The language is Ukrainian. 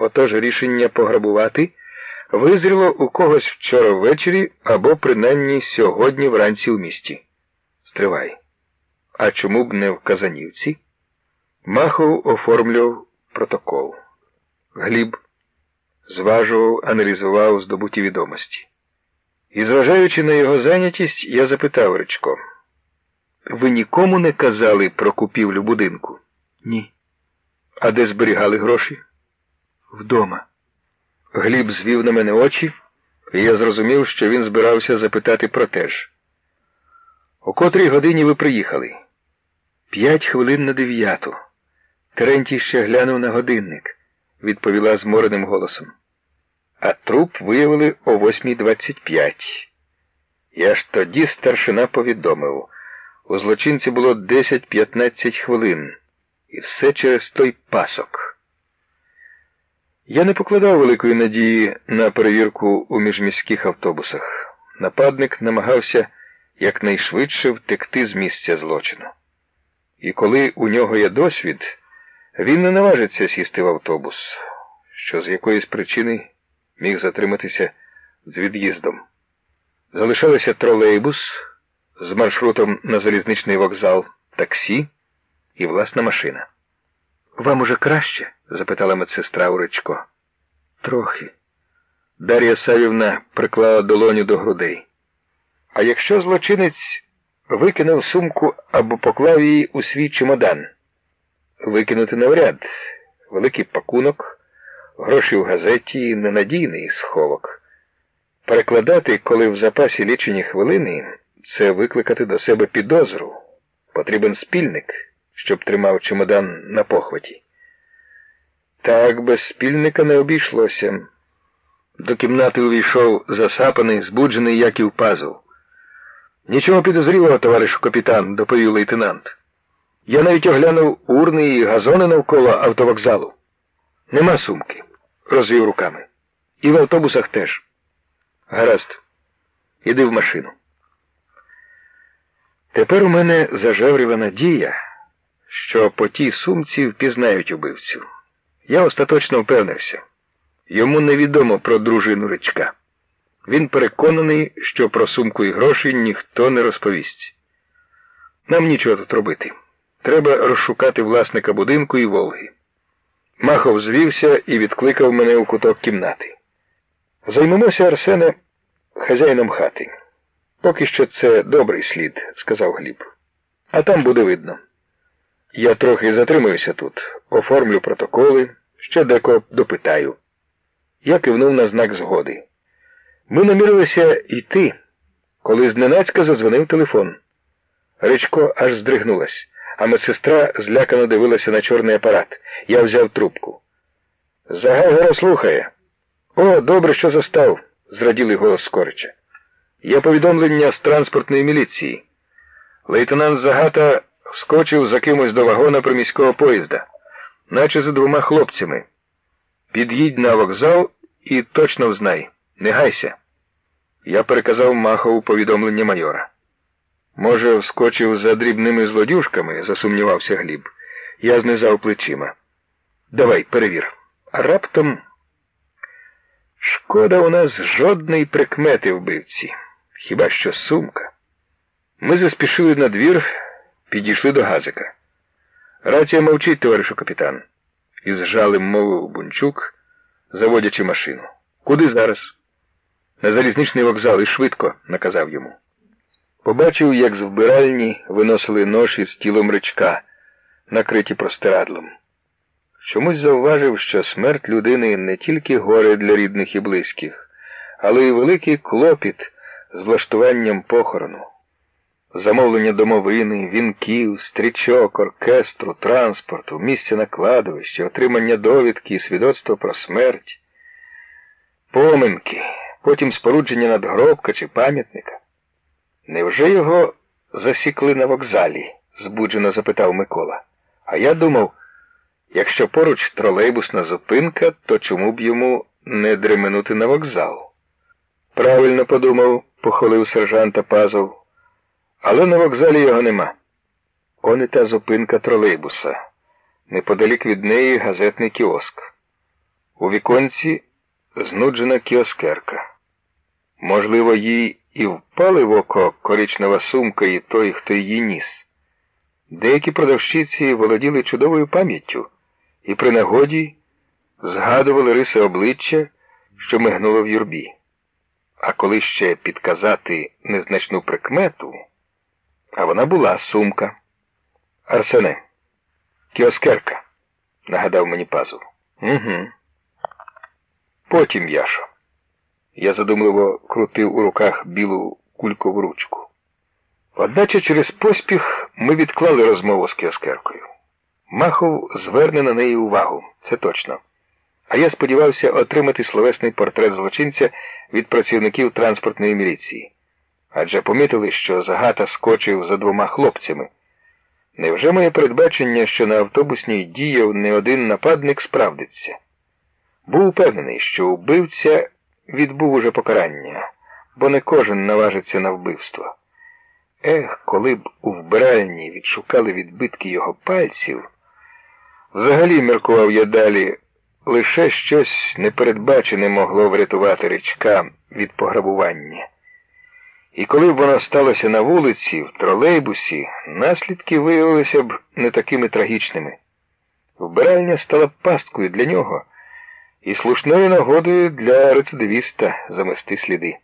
Отож рішення пограбувати визріло у когось вчора ввечері або принаймні сьогодні вранці у місті. Стривай. А чому б не в Казанівці? Махов оформлював протокол. Гліб зважував, аналізував здобуті відомості. І, зважаючи на його зайнятість, я запитав Речко, ви нікому не казали про купівлю будинку? Ні. А де зберігали гроші? Вдома. Гліб звів на мене очі, і я зрозумів, що він збирався запитати про те ж. О котрій годині ви приїхали? П'ять хвилин на дев'яту. Терентій ще глянув на годинник, відповіла змореним голосом. А труп виявили о 8.25. Я ж тоді старшина повідомив. У злочинці було 10-15 хвилин. І все через той пасок. Я не покладав великої надії на перевірку у міжміських автобусах. Нападник намагався якнайшвидше втекти з місця злочину. І коли у нього є досвід, він не наважиться сісти в автобус, що з якоїсь причини міг затриматися з від'їздом. Залишалися тролейбус з маршрутом на залізничний вокзал, таксі і власна машина. Вам уже краще? запитала медсестра Уречко. Трохи. Дар'я Савівна приклала долоню до грудей. А якщо злочинець викинув сумку або поклав її у свій чемодан? Викинути навряд. Великий пакунок, гроші в газеті, ненадійний сховок. Перекладати, коли в запасі лічені хвилини, це викликати до себе підозру. Потрібен спільник, щоб тримав чемодан на похваті. Так без спільника не обійшлося. До кімнати увійшов засапаний, збуджений Яків Пазов. Нічого підозрілого, товаришу капітан, доповів лейтенант. Я навіть оглянув урни і газони навколо автовокзалу. Нема сумки, розвів руками. І в автобусах теж. Гаразд, іди в машину. Тепер у мене зажевріла надія, що по тій сумці впізнають убивцю. Я остаточно впевнився. Йому невідомо про дружину речка. Він переконаний, що про сумку і гроші ніхто не розповість. Нам нічого тут робити. Треба розшукати власника будинку і Волги. Махов звівся і відкликав мене у куток кімнати. Займемося, Арсене, хазяїном хати. Поки що це добрий слід, сказав Гліб. А там буде видно. Я трохи затримуюся тут, оформлю протоколи, ще деко допитаю. Я кивнув на знак згоди. Ми намірилися йти, коли зненацька задзвонив телефон. Речко аж здригнулась, а медсестра злякано дивилася на чорний апарат. Я взяв трубку. Загайгора слухає. О, добре, що застав, зраділий голос Скорича. Є повідомлення з транспортної міліції. Лейтенант Загата вскочив за кимось до вагона приміського поїзда, наче за двома хлопцями. Під'їдь на вокзал і точно взнай. Не гайся. Я переказав Махову повідомлення майора. Може, вскочив за дрібними злодюжками, засумнівався Гліб. Я знизав плечима. Давай, перевір. Раптом. Шкода у нас жодної прикмети вбивці. Хіба що сумка. Ми заспішили на двір, підійшли до газика. Рація мовчить, товаришу капітан. Із жалем мовив Бунчук, заводячи машину. Куди зараз? На залізничний вокзал і швидко, наказав йому. Побачив, як з вбиральні виносили ноші з тілом речка, накриті простирадлом. Чомусь зауважив, що смерть людини не тільки горе для рідних і близьких, але й великий клопіт з влаштуванням похорону. Замовлення домовини, вінків, стрічок, оркестру, транспорту, місця на кладовищі, отримання довідки і свідоцтво про смерть, поминки, потім спорудження надгробка чи пам'ятника. Невже його засікли на вокзалі? збуджено запитав Микола. А я думав, якщо поруч тролейбусна зупинка, то чому б йому не дременути на вокзал? Правильно подумав, похвалив сержанта Пазов. Але на вокзалі його нема. Он та зупинка тролейбуса. Неподалік від неї газетний кіоск. У віконці знуджена кіоскерка. Можливо, їй і впали в око коричнева сумка і той, хто її ніс. Деякі продавщиці володіли чудовою пам'яттю і при нагоді згадували риси обличчя, що мигнуло в юрбі. А коли ще підказати незначну прикмету, вона була сумка. Арсене, кіоскерка, нагадав мені пазов. Угу. Потім, Яшо. Я задумливо крутив у руках білу кулькову ручку. Одначе через поспіх ми відклали розмову з кіоскеркою. Махов зверне на неї увагу, це точно. А я сподівався отримати словесний портрет злочинця від працівників транспортної міліції. Адже помітили, що Загата скочив за двома хлопцями. Невже моє передбачення, що на автобусній діяв не один нападник справдиться? Був упевнений, що вбивця відбув уже покарання, бо не кожен наважиться на вбивство. Ех, коли б у вбиральні відшукали відбитки його пальців, взагалі міркував я далі, лише щось непередбачене могло врятувати річка від пограбування. І коли б воно сталося на вулиці, в тролейбусі, наслідки виявилися б не такими трагічними. Вбиральня стала пасткою для нього і слушною нагодою для рецидивіста замести сліди.